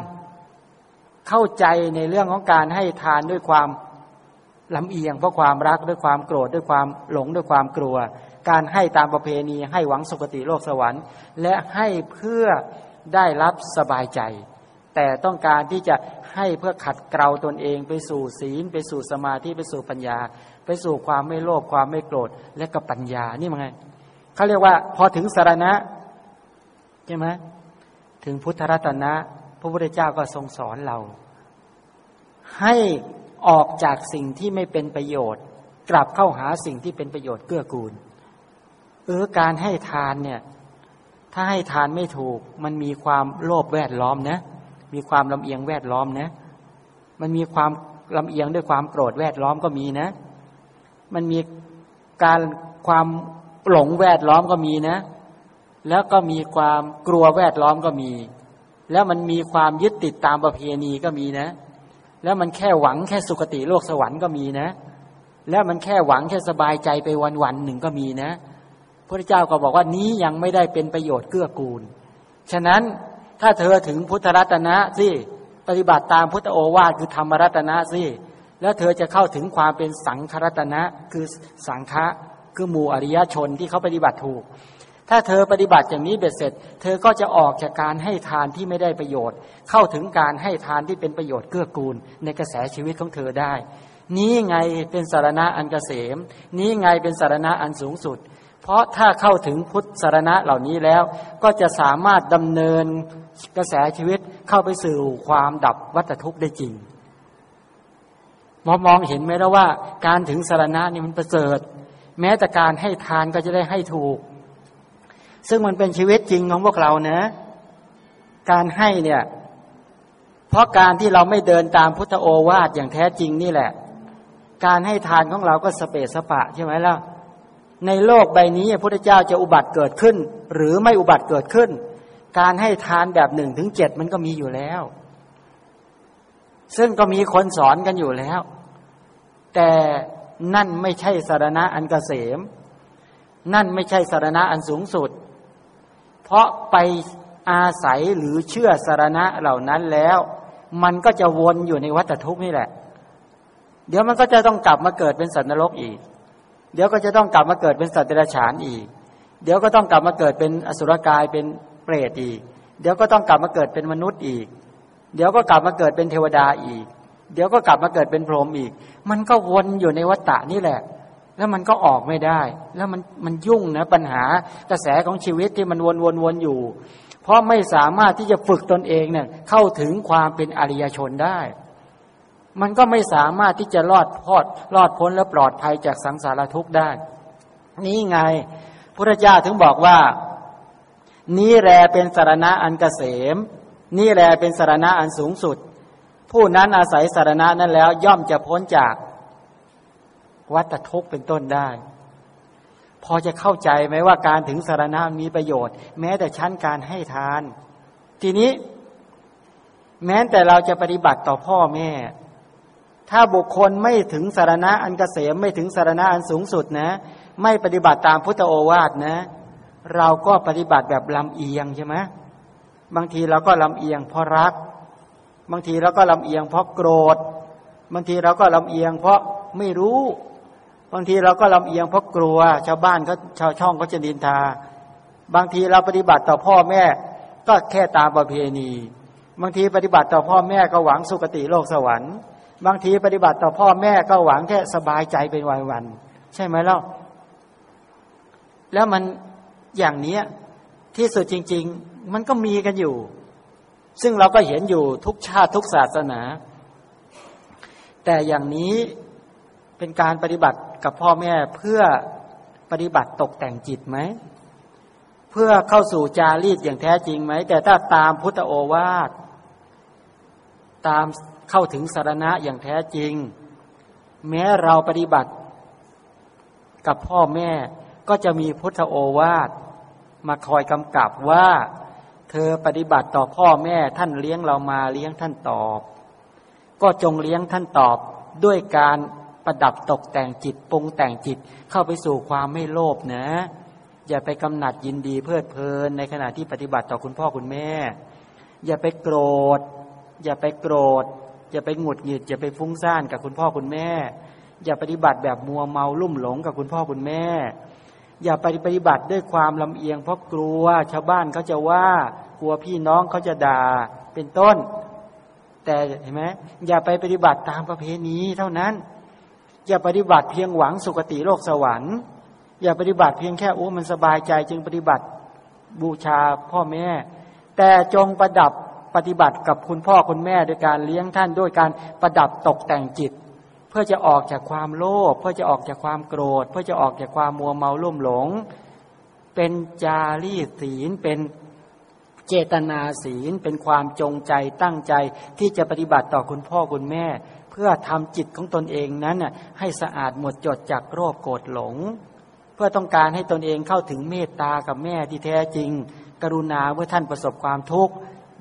เข้าใจในเรื่องของการให้ทานด้วยความลำเอียงเพราะความรักด้วยความโกรธด้วยความหลงด้วยความกลัว การให้ตามประเพณี ให้หวังสุคติโลกสวรรค์ และให้เพื่อได้รับสบายใจ แต่ต้องการที่จะให้เพื่อขัดเกลาตนเองไปสู่ศีล ไปสู่สมาธิไปสู่ปัญญา ไปสู่ความไม่โลภความไม่โกรธ และก็ปัญญานี่มันไงเขาเรียกว่า พอถึงสารณะใช่ไหมถึงพุทธรัตนะ พระพุทธเจ้าก็ทรงสอนเรา ให้ออกจากสิ่งที่ไม่เป็นประโยชน์ กลับเข้าหาสิ่งที่เป็นประโยชน์เกื้อกูลเออการให้ทานเนี่ย ถ้าให้ทานไม่ถูก มันมีความโลภแวดล้อมนะ มีความลำเอียงแวดล้อมนะ มันมีความลำเอียงด้วยความโกรธแวดล้อมก็มีนะ มันมีการความหลงแวดล้อมก็มีนะ แล้วก็มีความกลัวแวดล้อมก็มี แล้วมันมีความยึดติดตามประเพณีก็มีนะ แล้วมันแค่หวังแค่สุคติโลกสวรรค์ก็มีนะ แล้วมันแค่หวังแค่สบายใจไปวันวันหนึ่งก็มีนะพระเจ้าก็บอกว่านี้ยังไม่ได้เป็นประโยชน์เกื้อกูล ฉะนั้นถ้าเธอถึงพุทธรัตนะสิปฏิบัติตามพุทธโอวาทคือธรรมรัตนะสิ แล้วเธอจะเข้าถึงความเป็นสังครัตนะ คือสังฆะคือหมู่อริยชนที่เขาปฏิบัติถูก ถ้าเธอปฏิบัติอย่างนี้เบ็ดเสร็จ เธอก็จะออกจากการให้ทานที่ไม่ได้ประโยชน์ เข้าถึงการให้ทานที่เป็นประโยชน์เกื้อกูล ในกระแสชีวิตของเธอได้ นี้ไงเป็นสารณะอันกเกษม นี้ไงเป็นสารณะอันสูงสุด เพราะถ้าเข้าถึงพุทธสารณะเหล่านี้แล้ว ก็จะสามารถดำเนินกระแสชีวิตเข้าไปสู่ความดับวัฏทุกข์ได้จริง มองมองเห็นไหมแล้วว่า การถึงสารณะนี่มันประเสริฐ แม้แต่การให้ทานก็จะได้ให้ถูก ซึ่งมันเป็นชีวิตจริงของพวกเราเนะการให้เนี่ย เพราะการที่เราไม่เดินตามพุทธโอวาทอย่างแท้จริงนี่แหละ การให้ทานของเราก็สเปสปะใช่ไหมล่ะในโลกใบนี้พระพุทธเจ้าจะอุบัติเกิดขึ้น หรือไม่อุบัติเกิดขึ้น การให้ทานแบบหนึ่งถึงเจ็ดมันก็มีอยู่แล้ว ซึ่งก็มีคนสอนกันอยู่แล้ว แต่นั่นไม่ใช่สารณะอันกเกษม นั่นไม่ใช่สารณะอันสูงสุด เพราะไปอาศัยหรือเชื่อสารณะเหล่านั้นแล้ว มันก็จะวนอยู่ในวัฏทุกข์นี่แหละ เดี๋ยวมันก็จะต้องกลับมาเกิดเป็นสัตว์นรกอีก เดี๋ยวก็จะต้องกลับมาเกิดเป็นสัตว์เดรัจฉานอีก เดี๋ยวก็ต้องกลับมาเกิดเป็นอสุรกายเป็นเปรตอีก เดี๋ยวก็ต้องกลับมาเกิดเป็นมนุษย์อีก เดี๋ยวก็กลับมาเกิดเป็นเทวดาอีก เดี๋ยวก็กลับมาเกิดเป็นพรหมอีก มันก็วนอยู่ในวัฏฏะนี่แหละ แล้วมันก็ออกไม่ได้ แล้วมันมันยุ่งนะปัญหากระแสของชีวิตที่มันวนวนวนอยู่ เพราะไม่สามารถที่จะฝึกตนเองเนี่ยเข้าถึงความเป็นอริยชนได้ มันก็ไม่สามารถที่จะรอดพอดรอดพ้นและปลอดภัยจากสังสารทุกข์ได้ นี่ไงพระเจ้าถึงบอกว่า นี่แลเป็นสารณะอันกเกษม นี่แหละเป็นสารณะอันสูงสุด ผู้นั้นอาศัยสารณะนั้นแล้ว ย่อมจะพ้นจากวัตทุกข์เป็นต้นได้ พอจะเข้าใจไหมว่าการถึงสารณะมีประโยชน์ แม้แต่ชั้นการให้ทาน ทีนี้ แม้แต่เราจะปฏิบัติต่อพ่อแม่ ถ้าบุคคลไม่ถึงสารณะอันกเกษมไม่ถึงสารณะอันสูงสุดนะ ไม่ปฏิบัติตามพุทธโอวาทนะ เราก็ปฏิบัติแบบลำเอียงใช่ไหม บางทีเราก็ลำเอียงเพราะรัก บางทีเราก็ลำเอียงเพราะโกรธ บางทีเราก็ลำเอียงเพราะไม่รู้ บางทีเราก็ลำเอียงเพราะกลัว ชาวบ้านเขาชาวช่องเขาจะดินทา บางทีเราปฏิบัติต่อพ่อแม่ ก็แค่ตามประเพณี บางทีปฏิบัติต่อพ่อแม่ก็หวังสุคติโลกสวรรค์ บางทีปฏิบัติต่อพ่อแม่ก็หวังแค่สบายใจเป็นวันๆใช่ไหมเล่า แล้วมันอย่างเนี้ยที่สุดจริง ๆ มันก็มีกันอยู่ ซึ่งเราก็เห็นอยู่ทุกชาติทุกศาสนา แต่อย่างนี้เป็นการปฏิบัติกับพ่อแม่เพื่อปฏิบัติตกแต่งจิตไหม เพื่อเข้าสู่จารีตอย่างแท้จริงไหม แต่ถ้าตามพุทธโอวาท ตามเข้าถึงสารณะอย่างแท้จริง แม้เราปฏิบัติกับพ่อแม่ก็จะมีพุทธโอวาทมาคอยกำกับว่า เธอปฏิบัติต่อพ่อแม่ท่านเลี้ยงเรามาเลี้ยงท่านตอบ ก็จงเลี้ยงท่านตอบด้วยการประดับตกแต่งจิตปรุงแต่งจิตเข้าไปสู่ความไม่โลภนะ อย่าไปกำหนัดยินดีเพลิดเพลินในขณะที่ปฏิบัติต่อคุณพ่อคุณแม่ อย่าไปโกรธ อย่าไปโกรธ อย่าไปหงุดหงิด อย่าไปฟุ้งซ่านกับคุณพ่อคุณแม่ อย่าปฏิบัติแบบมัวเมาลุ่มหลงกับคุณพ่อคุณแม่ อย่าไปปฏิบัติด้วยความลำเอียงเพราะกลัว ชาวบ้านเขาจะว่ากลัวพี่น้องเขาจะด่าเป็นต้น แต่เห็นไหมอย่าไปปฏิบัติตามประเพณีเท่านั้น อย่าปฏิบัติเพียงหวังสุคติโลกสวรรค์ อย่าปฏิบัติเพียงแค่โอ้มันสบายใจจึงปฏิบัติบูชาพ่อแม่ แต่จงประดับปฏิบัติกับคุณพ่อคุณแม่โดยการเลี้ยงท่านด้วยการประดับตกแต่งจิต เพื่อจะออกจากความโลภเพื่อจะออกจากความโกรธ เพื่อจะออกจากความมัวเมาลุ่มหลง เป็นจารีศีลเป็นเจตนาศีล เป็นความจงใจตั้งใจที่จะปฏิบัติต่อคุณพ่อคุณแม่ เพื่อทำจิตของตนเองนั้นให้สะอาดหมดจดจากโรคโกรธหลง เพื่อต้องการให้ตนเองเข้าถึงเมตตากับแม่ที่แท้จริง กรุณาเมื่อท่านประสบความทุกข์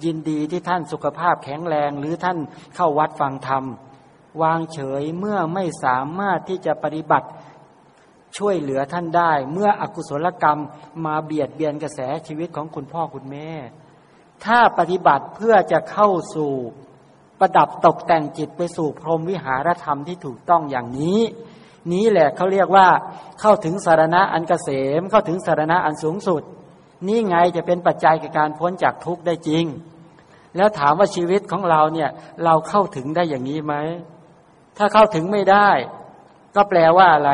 ยินดีที่ท่านสุขภาพแข็งแรงหรือท่านเข้าวัดฟังธรรม วางเฉยเมื่อไม่สามารถที่จะปฏิบัติช่วยเหลือท่านได้ เมื่ออกุศลกรรมมาเบียดเบียนกระแสชีวิตของคุณพ่อคุณแม่ ถ้าปฏิบัติเพื่อจะเข้าสู่ประดับตกแต่งจิตไปสู่พรหมวิหารธรรมที่ถูกต้องอย่างนี้ นี้แหละเขาเรียกว่าเข้าถึงสารณะอันกเกษม เข้าถึงสารณะอันสูงสุด นี่ไงจะเป็นปัจจัยกับการพ้นจากทุกข์ได้จริง แล้วถามว่าชีวิตของเราเนี่ยเราเข้าถึงได้อย่างนี้ไหม ถ้าเข้าถึงไม่ได้ ก็แปลว่าอะไร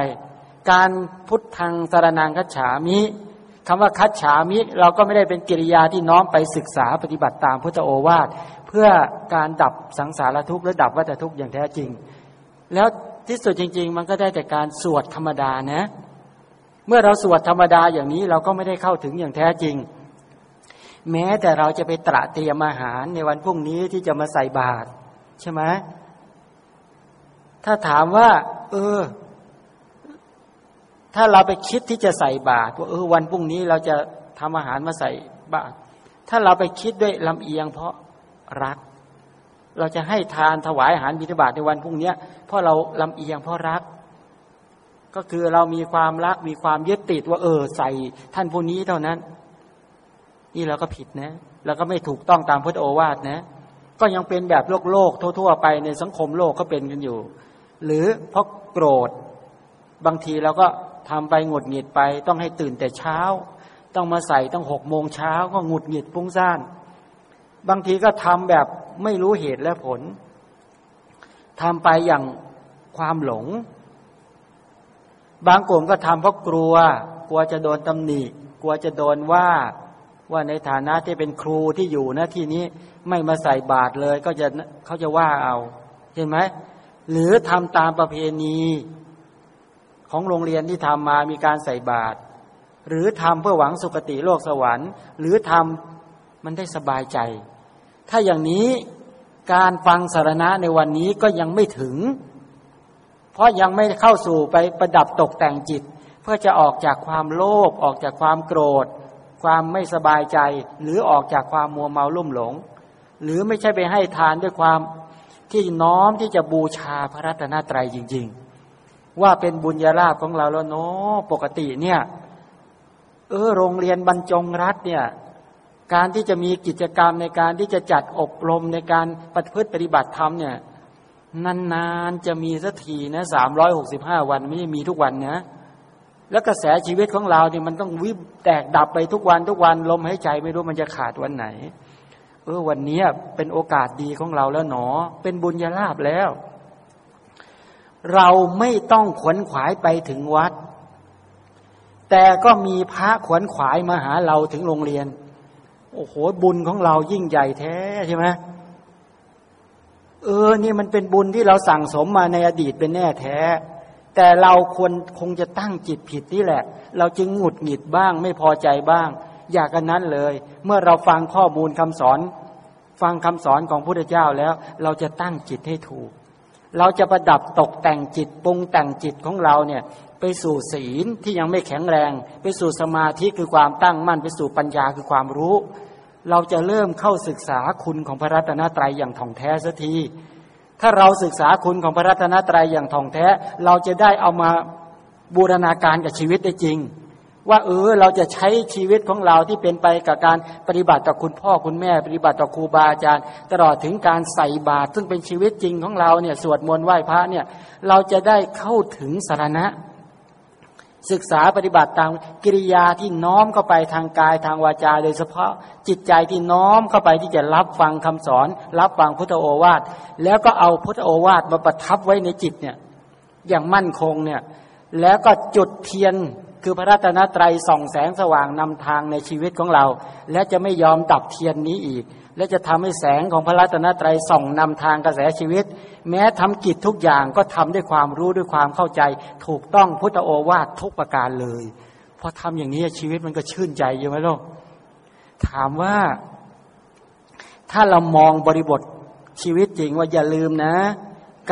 การพุทธังสารนังคัจฉามิคำว่าคัจฉามิ เราก็ไม่ได้เป็นกิริยาที่น้อมไปศึกษาปฏิบัติตามพุทธโอวาทเพื่อการดับสังสารทุกข์และดับวัฏทุกข์อย่างแท้จริง แล้วที่สุดจริง ๆ มันก็ได้แต่การสวดธรรมดานะ เมื่อเราสวดธรรมดาอย่างนี้เราก็ไม่ได้เข้าถึงอย่างแท้จริง แม้แต่เราจะไปตระเตรียมอาหารในวันพรุ่งนี้ที่จะมาใส่บาตรใช่ไหม ถ้าถามว่า เออ ถ้าเราไปคิดที่จะใส่บาตรว่าเออวันพรุ่งนี้เราจะทำอาหารมาใส่บาตรถ้าเราไปคิดด้วยลำเอียงเพราะรัก เราจะให้ทานถวายอาหารบิณฑบาตในวันพรุ่งนี้เพราะเราลำเอียงเพราะรัก ก็คือเรามีความรักมีความยึดติดว่า เออ ใส่ท่านผู้นี้เท่านั้น นี่เราก็ผิดนะเราก็ไม่ถูกต้องตามพุทธโอวาทนะ ก็ยังเป็นแบบโลกโลกทั่ว ๆ ไปในสังคมโลกก็เป็นกันอยู่ หรือเพราะโกรธ บางทีเราก็ทำไปหงุดหงิดไป ต้องให้ตื่นแต่เช้า ต้องมาใส่ต้องหกโมงเช้าก็หงุดหงิดปุ้งซ่าน บางทีก็ทำแบบไม่รู้เหตุและผลทำไปอย่างความหลง บางกลุ่มก็ทำเพราะกลัว กลัวจะโดนตำหนิกลัวจะโดนว่าว่าในฐานะที่เป็นครูที่อยู่นะที่นี้ไม่มาใส่บาตรเลยก็จะเขาจะว่าเอา เห็นไหม หรือทำตามประเพณีของโรงเรียนที่ทำมามีการใส่บาตรหรือทำเพื่อหวังสุคติโลกสวรรค์ หรือทำมันได้สบายใจ ถ้าอย่างนี้การฟังสารณะในวันนี้ก็ยังไม่ถึง เพราะยังไม่เข้าสู่ไปประดับตกแต่งจิต เพื่อจะออกจากความโลภออกจากความโกรธ ความไม่สบายใจ หรือออกจากความมัวเมาลุ่มหลง หรือไม่ใช่ไปให้ทานด้วยความ ที่น้อมที่จะบูชาพระรัตนตรัยจริง ๆ ว่าเป็นบุญญาลาภของเราแล้วเนาะปกติเนี่ย เออโรงเรียนบรรจงรัฐเนี่ย การที่จะมีกิจกรรมในการที่จะจัดอบรมในการปฏิพฤติปฏิบัติธรรมเนี่ยนานๆจะมีสักทีนะสามร้อยหกสิบห้าวันไม่ได้มีทุกวันนะแล้วกระแสชีวิตของเราเนี่ยมันต้องวิบแตกดับไปทุกวันทุกวันลมหายใจไม่รู้มันจะขาดวันไหน เออวันนี้เป็นโอกาสดีของเราแล้วหนอ เป็นบุญญาลาภแล้ว เราไม่ต้องขวนขวายไปถึงวัด แต่ก็มีพระขวนขวายมาหาเราถึงโรงเรียน โอ้โหบุญของเรายิ่งใหญ่แท้ใช่ไหมเออนี่มันเป็นบุญที่เราสั่งสมมาในอดีตเป็นแน่แท้ แต่เราควรคงจะตั้งจิตผิดนี่แหละ เราจึงหงุดหงิดบ้าง ไม่พอใจบ้าง อยากกันนั้นเลย เมื่อเราฟังข้อมูลคำสอน ฟังคำสอนของพระพุทธเจ้าแล้ว เราจะตั้งจิตให้ถูก เราจะประดับตกแต่งจิตปรุงแต่งจิตของเราเนี่ยไปสู่ศีลที่ยังไม่แข็งแรง ไปสู่สมาธิคือความตั้งมั่น ไปสู่ปัญญาคือความรู้ เราจะเริ่มเข้าศึกษาคุณของพระรัตนตรัยอย่างท่องแท้สักทีถ้าเราศึกษาคุณของพระรัตนตรัยอย่างท่องแท้ เราจะได้เอามาบูรณาการกับชีวิตได้จริง ว่าเออเราจะใช้ชีวิตของเราที่เป็นไปกับการปฏิบัติต่อคุณพ่อคุณแม่ ปฏิบัติต่อครูบาอาจารย์ ตลอดถึงการใส่บาตรซึ่งเป็นชีวิตจริงของเราเนี่ยสวดมนต์ไหว้พระเนี่ยเราจะได้เข้าถึงสารณะ ศึกษาปฏิบัติตามกิริยาที่น้อมเข้าไปทางกายทางวาจา โดยเฉพาะจิตใจที่น้อมเข้าไปที่จะรับฟังคำสอน รับฟังพุทธโอวาทแล้วก็เอาพุทธโอวาทมาประทับไว้ในจิตเนี่ยอย่างมั่นคงเนี่ยแล้วก็จุดเทียน คือพระรัตนตรัยส่องแสงสว่างนำทางในชีวิตของเรา และจะไม่ยอมดับเทียนนี้อีก และจะทำให้แสงของพระรัตนตรัยส่องนำทางกระแสชีวิต แม้ทำกิจทุกอย่างก็ทำด้วยความรู้ด้วยความเข้าใจ ถูกต้องพุทธโอวาททุกประการเลยพอทำอย่างนี้ชีวิตมันก็ชื่นใจอยู่ไหมลูกถามว่าถ้าเรามองบริบทชีวิตจริงว่าอย่าลืมนะ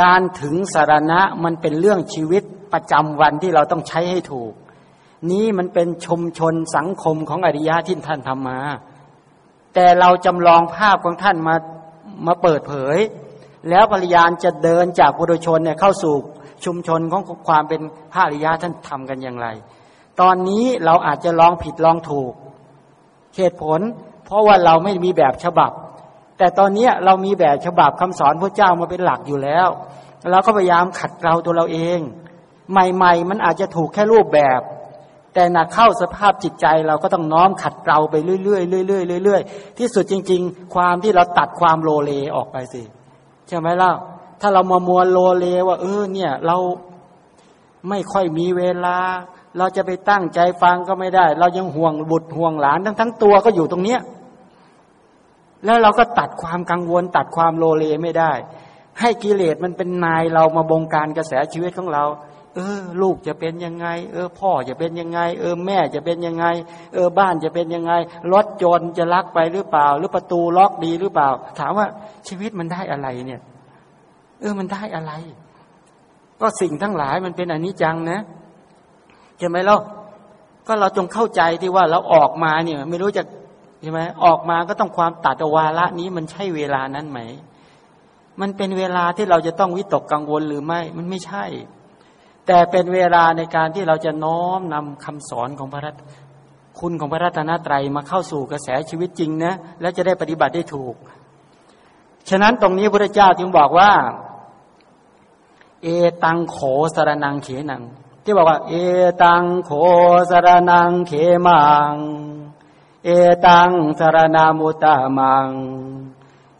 การถึงสารณะมันเป็นเรื่องชีวิตประจำวันที่เราต้องใช้ให้ถูก นี้มันเป็นชุมชนสังคมของอริยะที่ท่านทำมา แต่เราจำลองภาพของท่านมามาเปิดเผย แล้วปริยานจะเดินจากบุรุชนเนี่ยเข้าสู่ชุมชนของความเป็นพระอริยะท่านทำกันอย่างไร ตอนนี้เราอาจจะลองผิดลองถูกเหตุผล เพราะว่าเราไม่มีแบบฉบับ แต่ตอนนี้เรามีแบบฉบับคำสอนพระเจ้ามาเป็นหลักอยู่แล้วเราก็พยายามขัดเกลาตัวเราเอง ใหม่ ๆ มันอาจจะถูกแค่รูปแบบ แต่หนักเข้าสภาพจิตใจเราก็ต้องน้อมขัดเกลาไปเรื่อยๆเรื่อยๆเรื่อยๆที่สุดจริง ๆ ความที่เราตัดความโลเลออกไปสิใช่ไหมล่ะถ้าเรามามัวโลเลว่า เออเนี่ย เราไม่ค่อยมีเวลา เราจะไปตั้งใจฟังก็ไม่ได้ เรายังห่วงบุตรห่วงหลานทั้งทั้งตัวก็อยู่ตรงเนี้ยแล้วเราก็ตัดความกังวล ตัดความโลเลไม่ได้ ให้กิเลสมันเป็นนายเรามาบงการกระแสชีวิตของเรา เออ ลูกจะเป็นยังไง เออ พ่อจะเป็นยังไง เออ แม่จะเป็นยังไง เออ บ้านจะเป็นยังไง รถจนจะลักไปหรือเปล่า หรือประตูล็อกดีหรือเปล่า ถามว่าชีวิตมันได้อะไรเนี่ย เออ มันได้อะไร ก็สิ่งทั้งหลายมันเป็นอนิจจังนะใช่ไหมล่ะก็เราจงเข้าใจที่ว่าเราออกมาเนี่ย ไม่รู้จะใช่ไหมออกมาก็ต้องความตัดวาระนี้มันใช่เวลานั้นไหม มันเป็นเวลาที่เราจะต้องวิตกกังวลหรือไม่ มันไม่ใช่ แต่เป็นเวลาในการที่เราจะน้อมนำคำสอนของพระรัตคุณของพระรัตนตรัยมาเข้าสู่กระแสชีวิตจริงนะและจะได้ปฏิบัติได้ถูก ฉะนั้นตรงนี้พระเจ้าจึงบอกว่า เอตังโขสารนังเขนัง ที่บอกว่า เอตังโขสารนังเขมัง เอตังสารนามุตตามัง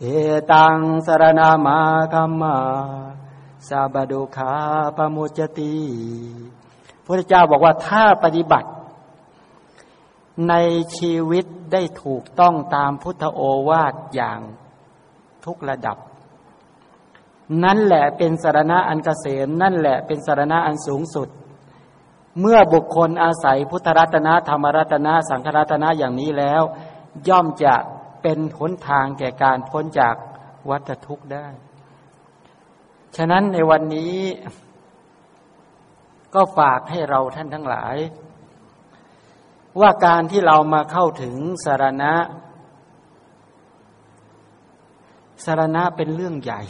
เอตังสารนามาคัมมา ซาบาโดคาปโมจติพระเจ้าบอกว่าถ้าปฏิบัติ ในชีวิตได้ถูกต้องตามพุทธโอวาทอย่างทุกระดับ นั่นแหละเป็นสารณะอันเกษมนั่นแหละเป็นสารณะอันสูงสุด เมื่อบุคคลอาศัยพุทธรัตนะธรรมรัตนะสังฆรัตนะอย่างนี้แล้ว ย่อมจะเป็นหนทางแก่การพ้นจากวัฏทุกข์ได้ ฉะนั้นในวันนี้ก็ฝากให้เราท่านทั้งหลาย ว่าการที่เรามาเข้าถึงสารณะ สารณะเป็นเรื่องใหญ่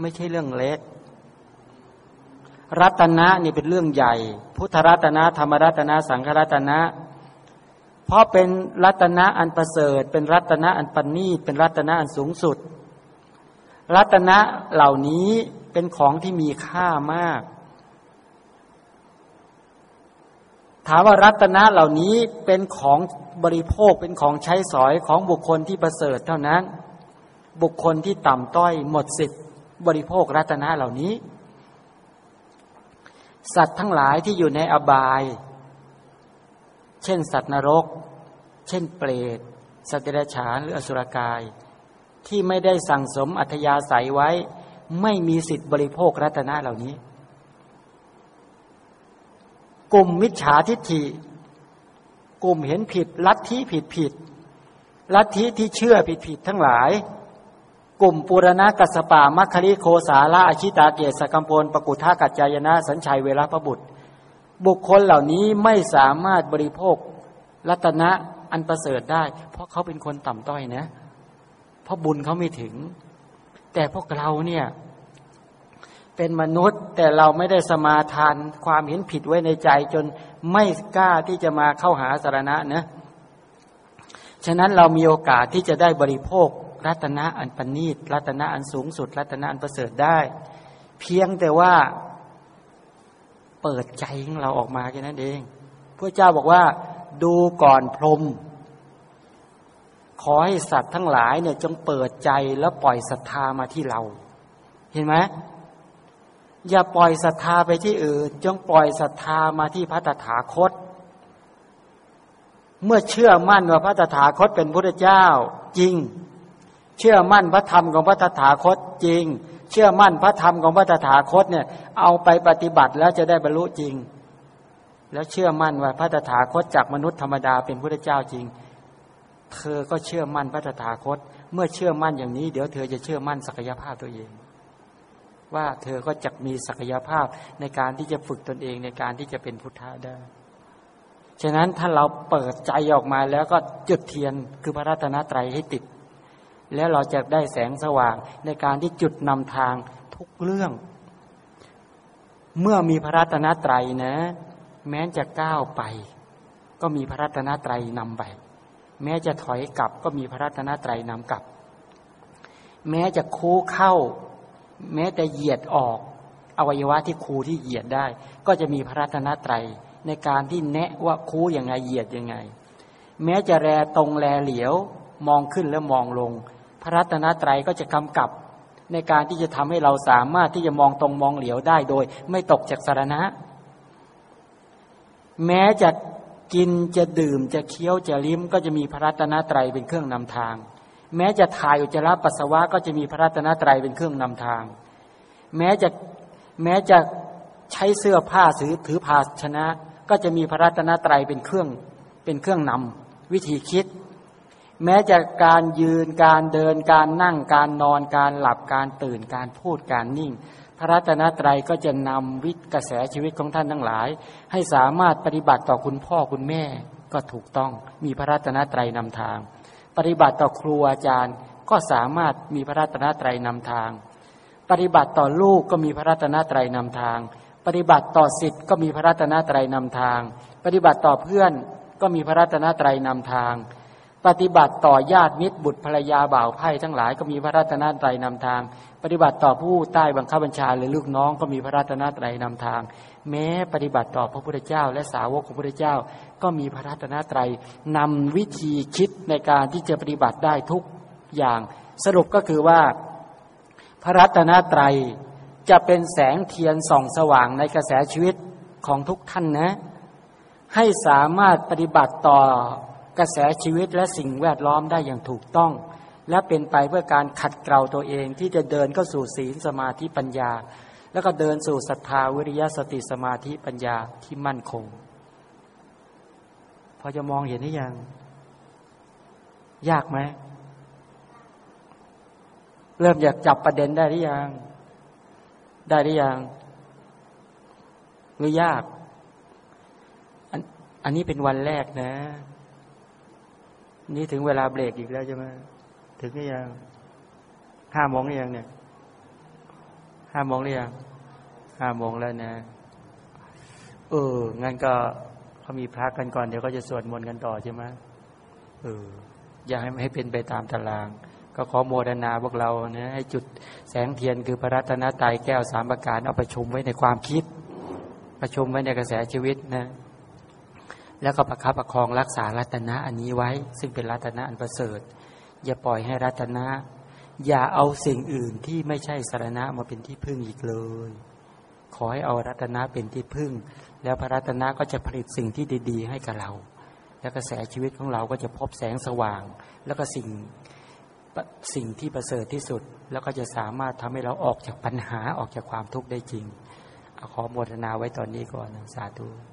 ไม่ใช่เรื่องเล็ก รัตนะนี่เป็นเรื่องใหญ่ พุทธรัตนะธรรมรัตนะสังฆรัตนะ เพราะเป็นรัตนะอันประเสริฐ เป็นรัตนะอันปณีตเป็นรัตนะอันสูงสุด รัตนะเหล่านี้เป็นของที่มีค่ามาก ถามว่ารัตนะเหล่านี้เป็นของบริโภคเป็นของใช้สอยของบุคคลที่ประเสริฐเท่านั้น บุคคลที่ต่ำต้อยหมดสิทธิ์บริโภครัตนะเหล่านี้ สัตว์ทั้งหลายที่อยู่ในอบาย เช่นสัตว์นรก เช่นเปรตสัตว์เดรัจฉานหรืออสุรกาย ที่ไม่ได้สั่งสมอัธยาศัยไว้ ไม่มีสิทธิ์บริโภครัตนะเหล่านี้ กลุ่มมิจฉาทิฏฐิ กลุ่มเห็นผิด ลัทธิผิดผิดลัทธิที่เชื่อผิดผิดทั้งหลาย กลุ่มปุรณะกัสปามัคคริโคสาละอาชิตาเกศกัมพลปกุทากัจจายนะสัญชัยเวลาพบุตร บุคคลเหล่านี้ไม่สามารถบริโภครัตนะอันประเสริฐได้ เพราะเขาเป็นคนต่ำต้อยนะเพ ราะบุญเขาไม่ถึง แต่พวกเราเนี่ย เป็นมนุษย์แต่เราไม่ได้สมาทานความเห็นผิดไว้ในใจจนไม่กล้าที่จะมาเข้าหาสารณะนะฉะนั้นเรามีโอกาสที่จะได้บริโภค รัตนะอันปณีตรัตนะอันสูงสุด รัตนะอันประเสริฐได้ เพียงแต่ว่าเปิดใจของเราออกมาแค่นั้นเองพระเจ้าบอกว่า ดูก่อนพรม ขอให้สัตว์ทั้งหลายเนี่ยจงเปิดใจแล้วปล่อยศรัทธามาที่เรา เห็นไหมอย่าปล่อยศรัทธาไปที่อื่น จงปล่อยศรัทธามาที่พระตถาคต เมื่อเชื่อมั่นว่าพระตถาคตเป็นพระเจ้าจริง เชื่อมั่นพระธรรมของพระตถาคตจริง เชื่อมั่นพระธรรมของพระตถาคตเนี่ย เอาไปปฏิบัติแล้วจะได้บรรลุจริง แล้วเชื่อมั่นว่าพระตถาคตจากมนุษย์ธรรมดาเป็นพระเจ้าจริง เธอก็เชื่อมั่นพระตถาคต เมื่อเชื่อมั่นอย่างนี้ เดี๋ยวเธอจะเชื่อมั่นศักยภาพตัวเอง ว่าเธอก็จะมีศักยภาพในการที่จะฝึกตนเองในการที่จะเป็นพุทธะได้ ฉะนั้นถ้าเราเปิดใจออกมาแล้วก็จุดเทียนคือพระรัตนตรัยให้ติด แล้วเราจะได้แสงสว่างในการที่จุดนำทางทุกเรื่อง เมื่อมีพระรัตนตรัยนะ แม้จะก้าวไป ก็มีพระรัตนตรัยนำไป แม้จะถอยกลับก็มีพระรัตนตรัยนำกลับ แม้จะคูเข้า แม้แต่เหยียดออก อวัยวะที่คูที่เหยียดได้ ก็จะมีพระรัตนตรัยในการที่แนะว่าคูอย่างไงเหยียดยังไง แม้จะแรตรงแลเหลียวมองขึ้นแล้วมองลง พระรัตนตรัยก็จะกำกับในการที่จะทำให้เราสามารถที่จะมองตรงมองเหลียวได้โดย ไม่ตกจากสารณะ แม้จะ กินจะดื่มจะเคี้ยวจะลิ้ม ก็จะมีพระรัตนตรัยเป็นเครื่องนำทาง แม้จะถ่ายอุจจาระปัสสาวะก็จะมีพระรัตนตรัยเป็นเครื่องนำทาง แม้จะแม้จะใช้เสื้อผ้าถือถือภาชนะ ก็จะมีพระรัตนตรัยเป็นเครื่องเป็นเครื่องนำวิธีคิด แม้จะการยืนการเดินการนั่งการนอนการหลับการตื่นการพูดการนิ่ง พระรัตนตรัยก็จะนำวิกระแสชีวิตของท่านทั้งหลาย ให้สามารถปฏิบัติต่อคุณพ่อคุณแม่ก็ถูกต้องมีพระรัตนตรัยนำทาง ปฏิบัติต่อครูอาจารย์ก็สามารถมีพระรัตนตรัยนำทาง ปฏิบัติต่อลูกก็มีพระรัตนตรัยนำทาง ปฏิบัติต่อสิทธิ์ก็มีพระรัตนตรัยนำทาง ปฏิบัติต่อเพื่อนก็มีพระรัตนตรัยนำทาง ปฏิบัติต่อญาติมิตรบุตรภรรยาบ่าวไพ่ทั้งหลายก็มีพระรัตนตรัยนำทาง ปฏิบัติต่อผู้ใต้บังคับบัญชาหรือลูกน้องก็มีพระรัตนตรัยนำทาง แม้ปฏิบัติต่อพระพุทธเจ้า และสาวกของพระพุทธเจ้า ก็มีพระรัตนตรัยนำวิธีคิดในการที่จะปฏิบัติได้ทุกอย่าง สรุปก็คือว่าพระรัตนตรัยจะเป็นแสงเทียนส่องสว่างในกระแสชีวิตของทุกท่านนะ ให้สามารถปฏิบัติต่อกระแสชีวิตและสิ่งแวดล้อมได้อย่างถูกต้อง และเป็นไปเพื่อการขัดเกลาตัวเองที่จะเดินเข้าสู่ศีลสมาธิปัญญา แล้วก็เดินสู่ศรัทธาวิริยะสติสมาธิปัญญาที่มั่นคง พอจะมองเห็นหรือยัง ยากไหม เริ่มอยากจับประเด็นได้หรือยัง ได้หรือยังหรือยากอันอันนี้เป็นวันแรกนะ นี่ถึงเวลาเบรกอีกแล้วใช่ไหม ถึงหรือยังห้าโมงหรือยังเนี่ยห้าโมงหรือยังห้าโมงแล้วนะเอองั้นก็เขามีพระกันก่อนเดี๋ยวก็จะสวดมนต์กันต่อใช่ไหมเออ อย่าให้ให้เป็นไปตามตาราง ก็ขอโมทนาพวกเรานะให้จุดแสงเทียนคือพระรัตนตรัยแก้วสามประการเอาประชุมไว้ในความคิด ประชุมไว้ในกระแสชีวิตนะแล้วก็ประคับประคองรักษารัตนะอันนี้ไว้ ซึ่งเป็นรัตนะอันประเสริฐ อย่าปล่อยให้รัตนะ อย่าเอาสิ่งอื่นที่ไม่ใช่สารณะมาเป็นที่พึ่งอีกเลย ขอให้เอารัตนะเป็นที่พึ่ง แล้วพระรัตนะก็จะผลิตสิ่งที่ดี ๆ ให้กับเรา แล้วกระแสชีวิตของเราก็จะพบแสงสว่าง แล้วก็สิ่งสิ่งที่ประเสริฐที่สุด แล้วก็จะสามารถทำให้เราออกจากปัญหาออกจากความทุกข์ได้จริงขอโมทนาไว้ตอนนี้ก่อนสาธุ